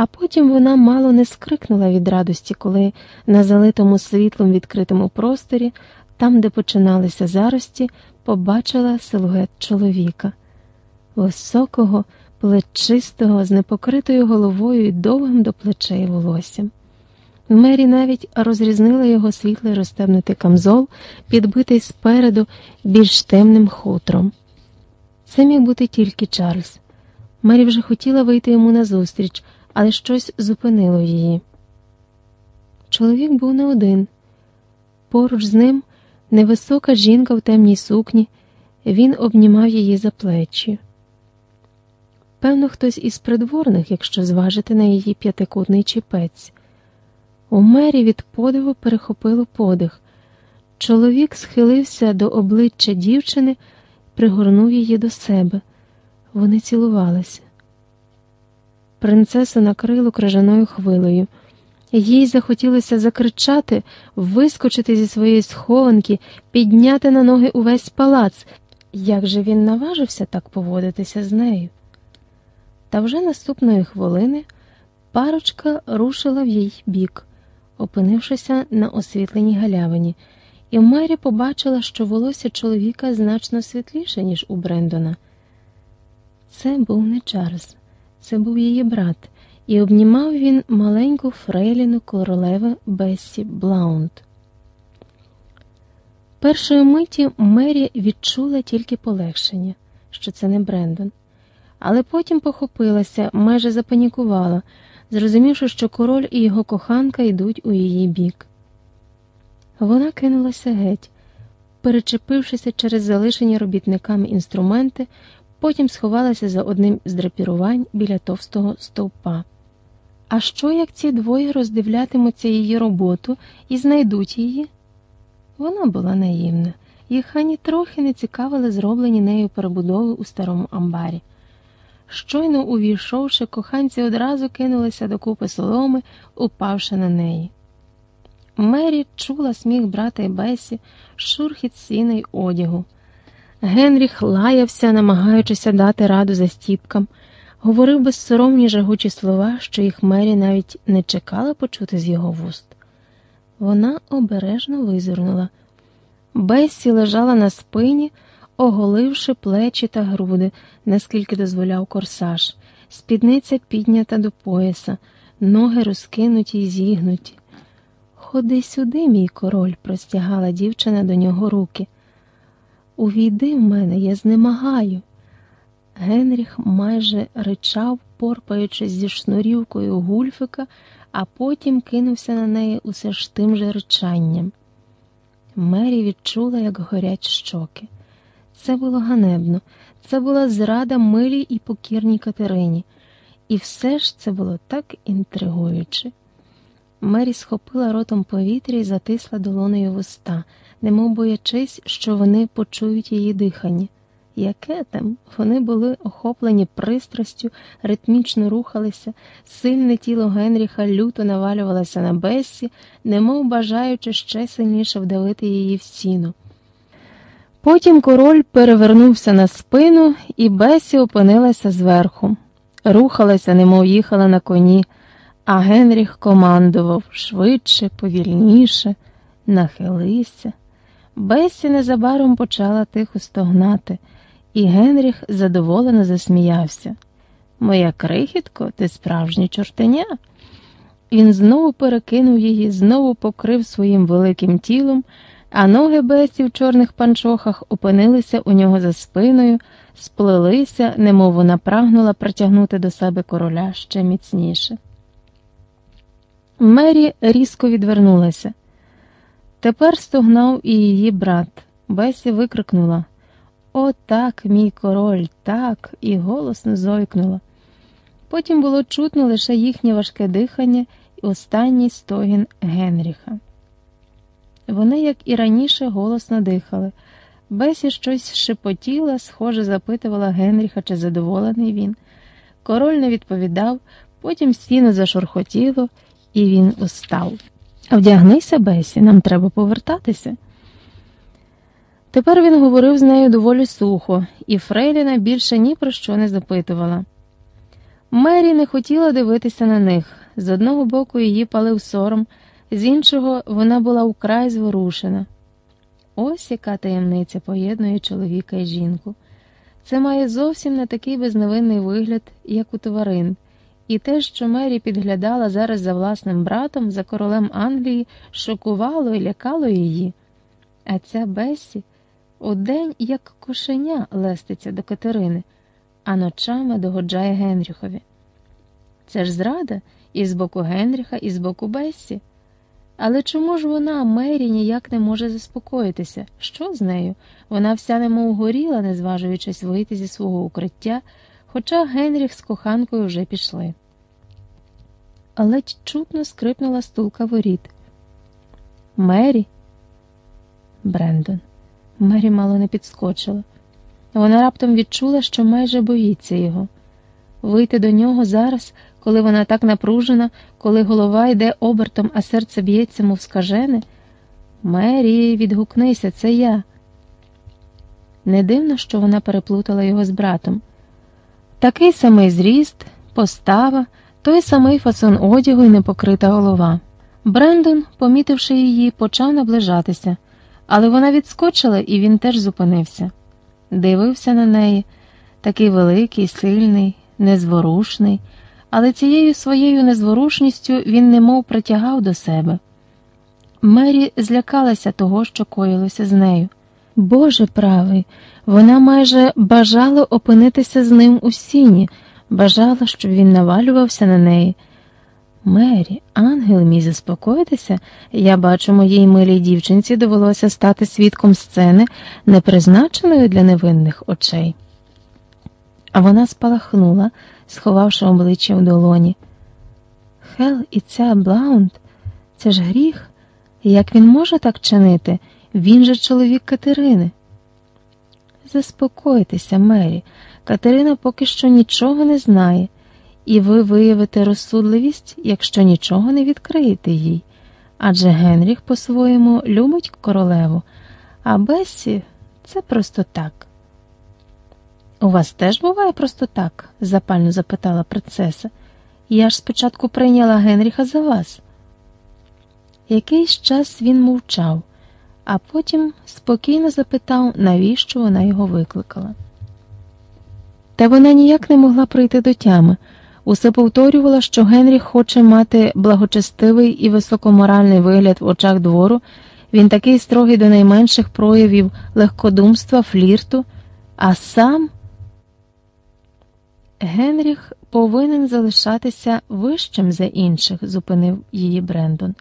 А потім вона мало не скрикнула від радості, коли на залитому світлом відкритому просторі, там, де починалися зарості, побачила силует чоловіка, високого, плечистого, з непокритою головою і довгим до плечей волоссям. Мері навіть розрізнила його світлий розтебнутий камзол, підбитий спереду більш темним хутром. Це міг бути тільки Чарльз. Мері вже хотіла вийти йому назустріч, але щось зупинило її. Чоловік був не один. Поруч з ним невисока жінка в темній сукні, він обнімав її за плечі. Певно, хтось із придворних, якщо зважити на її п'ятикутний чіпець. У мері від подиву перехопило подих. Чоловік схилився до обличчя дівчини, пригорнув її до себе. Вони цілувалися. Принцесу накрило крижаною хвилею. Їй захотілося закричати, вискочити зі своєї схованки, підняти на ноги увесь палац. Як же він наважився так поводитися з нею? Та вже наступної хвилини парочка рушила в її бік, опинившися на освітленій галявині, і Мері побачила, що волосся чоловіка значно світліше, ніж у Брендона. Це був не Чарльз, це був її брат, і обнімав він маленьку фрейліну королеви Бессі Блаунд. Першої миті Мері відчула тільки полегшення, що це не Брендон, але потім похопилася, майже запанікувала, зрозумівши, що король і його коханка йдуть у її бік. Вона кинулася геть, перечепившися через залишені робітниками інструменти, потім сховалася за одним з драпірувань біля товстого стовпа. А що як ці двоє роздивлятимуться її роботу і знайдуть її? Вона була наївна, їх ані трохи не цікавили зроблені нею перебудови у старому амбарі. Щойно увійшовши, коханці одразу кинулися до купи соломи, упавши на неї. Мері чула сміх брата і Бесі, шурхіт сіна й одягу. Генріх лаявся, намагаючися дати раду застіпкам, говорив безсоромні жагучі слова, що їх Мері навіть не чекала почути з його вуст. Вона обережно визирнула. Бесі лежала на спині, оголивши плечі та груди, наскільки дозволяв корсаж, спідниця піднята до пояса, ноги розкинуті й зігнуті. Ходи сюди, мій король, простягала дівчина до нього руки. Увійди в мене, я знемагаю. Генріх майже ричав, порпаючись зі шнурівкою гульфика, а потім кинувся на неї усе ж тим же ричанням. Мері відчула, як горять щоки. Це було ганебно, це була зрада милій і покірній Катерині, і все ж це було так інтригуюче. Мері схопила ротом повітря і затисла долонею вуста, немов боячись, що вони почують її дихання. Яке там? Вони були охоплені пристрастю, ритмічно рухалися, сильне тіло Генріха люто навалювалося на Бессі, немов бажаючи ще сильніше вдавити її в стіну. Потім король перевернувся на спину, і Бесі опинилася зверху, рухалася, немов їхала на коні, а Генріх командував швидше, повільніше, нахилися. Бесі незабаром почала тихо стогнати, і Генріх задоволено засміявся. Моя крихітко, ти справжнє чортеня. Він знову перекинув її, знову покрив своїм великим тілом, а ноги Бесі в чорних панчохах опинилися у нього за спиною, сплелися, немов вона прагнула притягнути до себе короля ще міцніше. Мері різко відвернулася. Тепер стогнав і її брат. Бесі викрикнула О, так, мій король, так, і голосно зойкнула. Потім було чутно лише їхнє важке дихання і останній стогін Генріха. Вони, як і раніше, голосно дихали. Бесі щось шепотіла, схоже, запитувала Генріха, чи задоволений він. Король не відповідав, потім стіну зашурхотіло, і він устав. Вдягнися, Бесі, нам треба повертатися. Тепер він говорив з нею доволі сухо, і Фрейліна більше ні про що не запитувала. Мері не хотіла дивитися на них. З одного боку її палив сором, з іншого вона була вкрай зворушена. Ось яка таємниця поєднує чоловіка і жінку. Це має зовсім не такий безневинний вигляд, як у тварин, і те, що Мері підглядала зараз за власним братом, за королем Англії, шокувало і лякало її. А ця Бесі удень, як кошеня, леститься до Катерини, а ночами догоджає Генріхові. Це ж зрада і з боку Генріха, і з боку Бессі. Але чому ж вона, Мері, ніяк не може заспокоїтися? Що з нею? Вона вся немов горіла, не зважуючись вийти зі свого укриття, хоча Генріх з коханкою вже пішли. Ледь чутно скрипнула стулка воріт. Мері. Брендон. Мері мало не підскочила. Вона раптом відчула, що майже боїться його. Вийти до нього зараз, коли вона так напружена, коли голова йде обертом, а серце б'ється, мов скажене. Мері, відгукнися, це я. Не дивно, що вона переплутала його з братом. Такий самий зріст, постава, той самий фасон одягу і непокрита голова. Брендон, помітивши її, почав наближатися, але вона відскочила, і він теж зупинився. Дивився на неї, такий великий, сильний, незворушний, але цією своєю незворушністю він немов притягав до себе. Мері злякалася того, що коїлося з нею. Боже правий, вона майже бажала опинитися з ним у сіні, бажала, щоб він навалювався на неї. Мері, ангел мій заспокоїтися, я бачу, моїй милій дівчинці довелося стати свідком сцени, непризначеної для невинних очей. А вона спалахнула, сховавши обличчя в долоні. Хел і ця Блаунд, це ж гріх. Як він може так чинити? Він же чоловік Катерини. Заспокойтеся, Мері. Катерина поки що нічого не знає, і ви виявите розсудливість, якщо нічого не відкриєте їй. Адже Генріх по-своєму любить королеву, а Бесі це просто так. У вас теж буває просто так? запально запитала принцеса. Я ж спочатку прийняла Генріха за вас. Якийсь час він мовчав, а потім спокійно запитав, навіщо вона його викликала. Та вона ніяк не могла прийти до тями. Усе повторювала, що Генріх хоче мати благочестивий і високоморальний вигляд в очах двору, він такий строгий до найменших проявів легкодумства, флірту, а сам. Генріх повинен залишатися вищим за інших, зупинив її Брендон.